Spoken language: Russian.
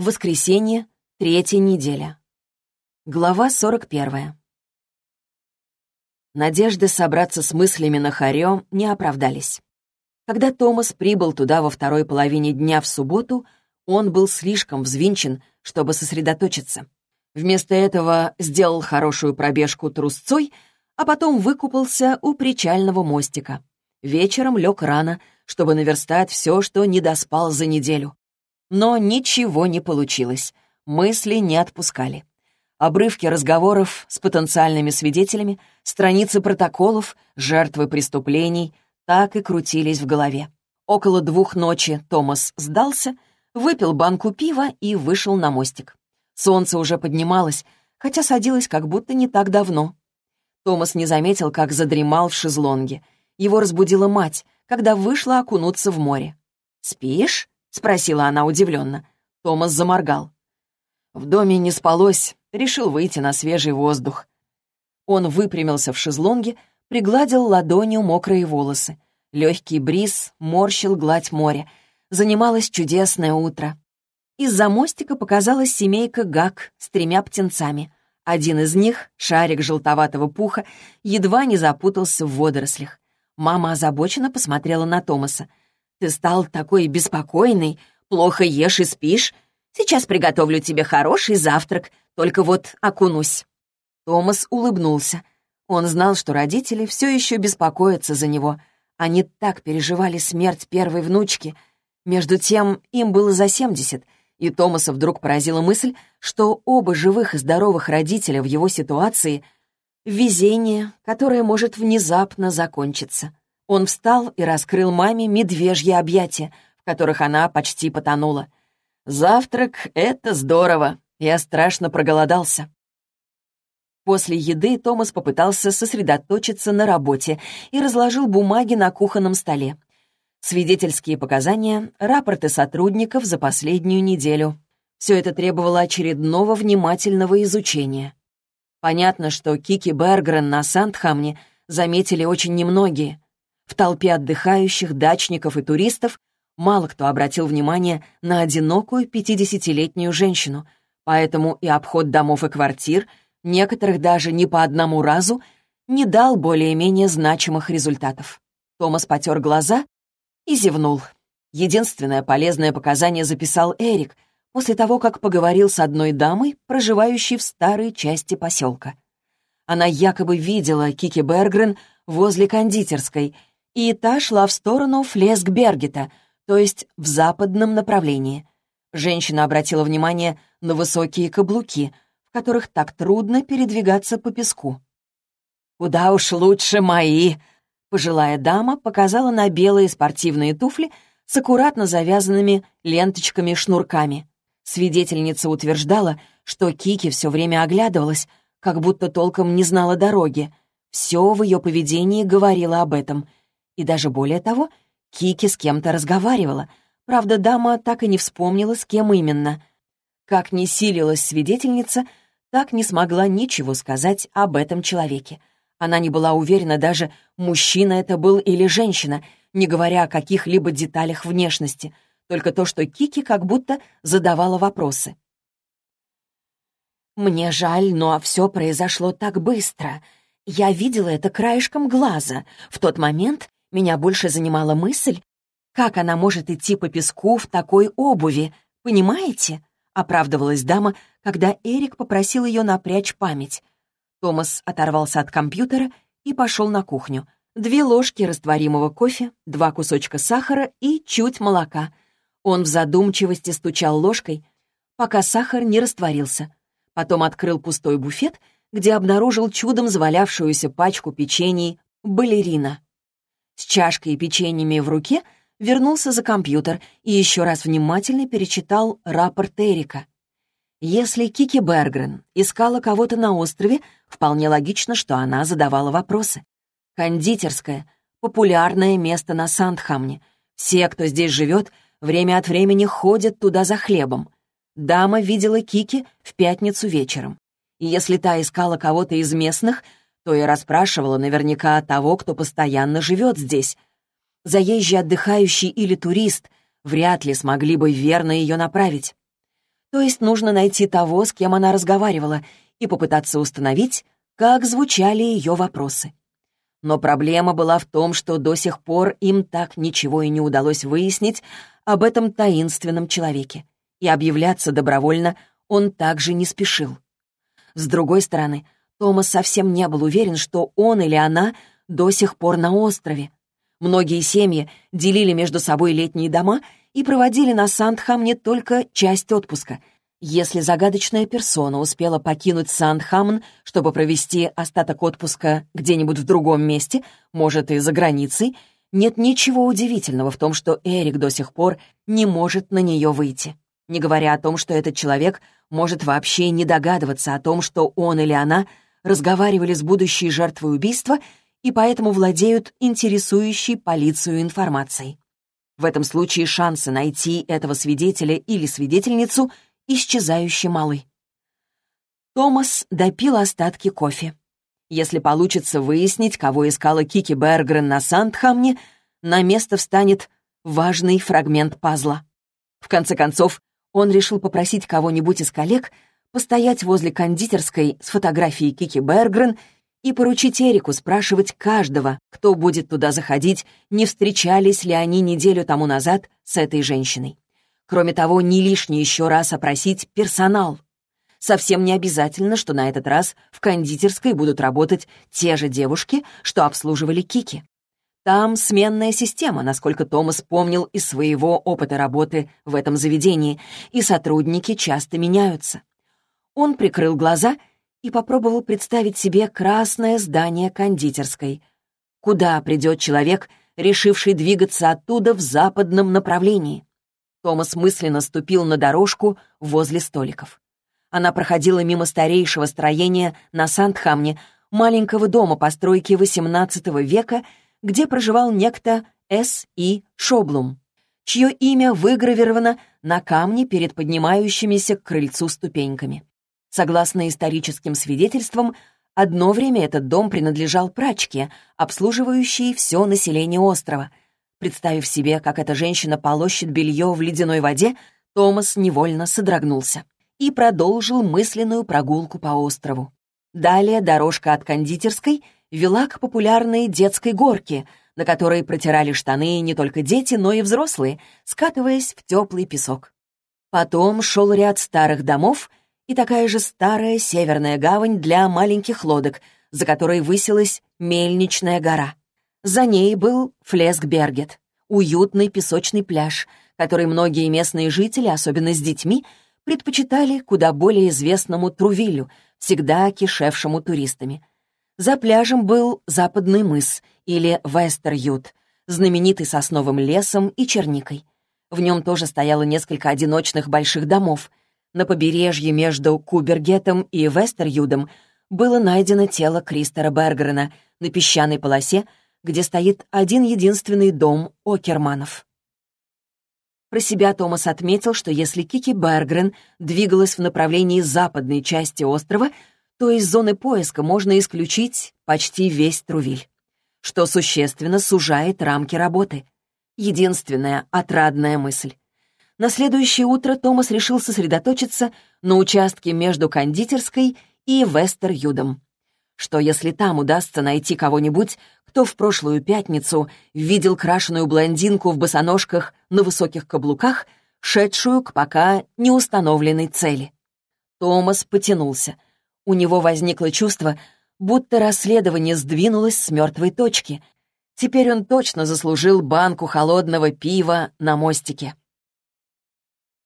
Воскресенье, третья неделя. Глава 41. Надежды собраться с мыслями на Харё не оправдались. Когда Томас прибыл туда во второй половине дня в субботу, он был слишком взвинчен, чтобы сосредоточиться. Вместо этого сделал хорошую пробежку трусцой, а потом выкупался у причального мостика. Вечером лег рано, чтобы наверстать все, что не доспал за неделю. Но ничего не получилось. Мысли не отпускали. Обрывки разговоров с потенциальными свидетелями, страницы протоколов, жертвы преступлений так и крутились в голове. Около двух ночи Томас сдался, выпил банку пива и вышел на мостик. Солнце уже поднималось, хотя садилось как будто не так давно. Томас не заметил, как задремал в шезлонге. Его разбудила мать, когда вышла окунуться в море. «Спишь?» — спросила она удивленно. Томас заморгал. В доме не спалось, решил выйти на свежий воздух. Он выпрямился в шезлонге, пригладил ладонью мокрые волосы. Легкий бриз морщил гладь моря. Занималось чудесное утро. Из-за мостика показалась семейка гак с тремя птенцами. Один из них, шарик желтоватого пуха, едва не запутался в водорослях. Мама озабоченно посмотрела на Томаса. Ты стал такой беспокойный, плохо ешь и спишь. Сейчас приготовлю тебе хороший завтрак, только вот окунусь». Томас улыбнулся. Он знал, что родители все еще беспокоятся за него. Они так переживали смерть первой внучки. Между тем, им было за семьдесят, и Томаса вдруг поразила мысль, что оба живых и здоровых родителя в его ситуации — везение, которое может внезапно закончиться. Он встал и раскрыл маме медвежьи объятия, в которых она почти потонула. «Завтрак — это здорово. Я страшно проголодался». После еды Томас попытался сосредоточиться на работе и разложил бумаги на кухонном столе. Свидетельские показания, рапорты сотрудников за последнюю неделю. Все это требовало очередного внимательного изучения. Понятно, что Кики Бергрен на Сандхамне заметили очень немногие — в толпе отдыхающих, дачников и туристов мало кто обратил внимание на одинокую пятидесятилетнюю женщину, поэтому и обход домов и квартир, некоторых даже не по одному разу, не дал более-менее значимых результатов. Томас потер глаза и зевнул. Единственное полезное показание записал Эрик после того, как поговорил с одной дамой, проживающей в старой части поселка. Она якобы видела Кики Бергрен возле кондитерской — и та шла в сторону Флеск-Бергета, то есть в западном направлении. Женщина обратила внимание на высокие каблуки, в которых так трудно передвигаться по песку. «Куда уж лучше мои!» Пожилая дама показала на белые спортивные туфли с аккуратно завязанными ленточками-шнурками. Свидетельница утверждала, что Кики все время оглядывалась, как будто толком не знала дороги. Все в ее поведении говорило об этом — и даже более того, Кики с кем-то разговаривала. Правда, дама так и не вспомнила, с кем именно. Как не силилась свидетельница, так не смогла ничего сказать об этом человеке. Она не была уверена даже, мужчина это был или женщина, не говоря о каких-либо деталях внешности, только то, что Кики как будто задавала вопросы. «Мне жаль, но все произошло так быстро. Я видела это краешком глаза. В тот момент меня больше занимала мысль, как она может идти по песку в такой обуви, понимаете? Оправдывалась дама, когда Эрик попросил ее напрячь память. Томас оторвался от компьютера и пошел на кухню. Две ложки растворимого кофе, два кусочка сахара и чуть молока. Он в задумчивости стучал ложкой, пока сахар не растворился. Потом открыл пустой буфет, где обнаружил чудом завалявшуюся пачку печений «Балерина». С чашкой и печеньями в руке вернулся за компьютер и еще раз внимательно перечитал рапорт Эрика. Если Кики Бергрен искала кого-то на острове, вполне логично, что она задавала вопросы. Кондитерская — популярное место на Сандхамне. Все, кто здесь живет, время от времени ходят туда за хлебом. Дама видела Кики в пятницу вечером. Если та искала кого-то из местных, то и расспрашивала наверняка того, кто постоянно живет здесь. Заезжий отдыхающий или турист вряд ли смогли бы верно ее направить. То есть нужно найти того, с кем она разговаривала, и попытаться установить, как звучали ее вопросы. Но проблема была в том, что до сих пор им так ничего и не удалось выяснить об этом таинственном человеке. И объявляться добровольно он также не спешил. С другой стороны, Томас совсем не был уверен, что он или она до сих пор на острове. Многие семьи делили между собой летние дома и проводили на Сандхамне только часть отпуска. Если загадочная персона успела покинуть Сандхамн, чтобы провести остаток отпуска где-нибудь в другом месте, может, и за границей, нет ничего удивительного в том, что Эрик до сих пор не может на нее выйти. Не говоря о том, что этот человек может вообще не догадываться о том, что он или она разговаривали с будущей жертвой убийства и поэтому владеют интересующей полицию информацией. В этом случае шансы найти этого свидетеля или свидетельницу исчезающе малы. Томас допил остатки кофе. Если получится выяснить, кого искала Кики Бергрен на Сандхамне, на место встанет важный фрагмент пазла. В конце концов, он решил попросить кого-нибудь из коллег постоять возле кондитерской с фотографией Кики Бергрен и поручить Эрику спрашивать каждого, кто будет туда заходить, не встречались ли они неделю тому назад с этой женщиной. Кроме того, не лишне еще раз опросить персонал. Совсем не обязательно, что на этот раз в кондитерской будут работать те же девушки, что обслуживали Кики. Там сменная система, насколько Томас помнил из своего опыта работы в этом заведении, и сотрудники часто меняются. Он прикрыл глаза и попробовал представить себе красное здание кондитерской. Куда придет человек, решивший двигаться оттуда в западном направлении? Томас мысленно ступил на дорожку возле столиков. Она проходила мимо старейшего строения на Сандхамне, маленького дома постройки XVIII века, где проживал некто С. И. Шоблум, чье имя выгравировано на камне перед поднимающимися к крыльцу ступеньками. Согласно историческим свидетельствам, одно время этот дом принадлежал прачке, обслуживающей все население острова. Представив себе, как эта женщина полощет белье в ледяной воде, Томас невольно содрогнулся и продолжил мысленную прогулку по острову. Далее дорожка от кондитерской вела к популярной детской горке, на которой протирали штаны не только дети, но и взрослые, скатываясь в теплый песок. Потом шел ряд старых домов и такая же старая северная гавань для маленьких лодок, за которой высилась мельничная гора. За ней был Флескбергет, уютный песочный пляж, который многие местные жители, особенно с детьми, предпочитали куда более известному Трувилю, всегда кишевшему туристами. За пляжем был Западный мыс или Вестерют, знаменитый сосновым лесом и черникой. В нем тоже стояло несколько одиночных больших домов. На побережье между Кубергетом и Вестерюдом было найдено тело Кристера Бергрена на песчаной полосе, где стоит один единственный дом Окерманов. Про себя Томас отметил, что если Кики Бергрен двигалась в направлении западной части острова, то из зоны поиска можно исключить почти весь Трувиль, что существенно сужает рамки работы. Единственная отрадная мысль. На следующее утро Томас решил сосредоточиться на участке между кондитерской и Вестер-Юдом. Что если там удастся найти кого-нибудь, кто в прошлую пятницу видел крашеную блондинку в босоножках на высоких каблуках, шедшую к пока неустановленной цели? Томас потянулся. У него возникло чувство, будто расследование сдвинулось с мертвой точки. Теперь он точно заслужил банку холодного пива на мостике.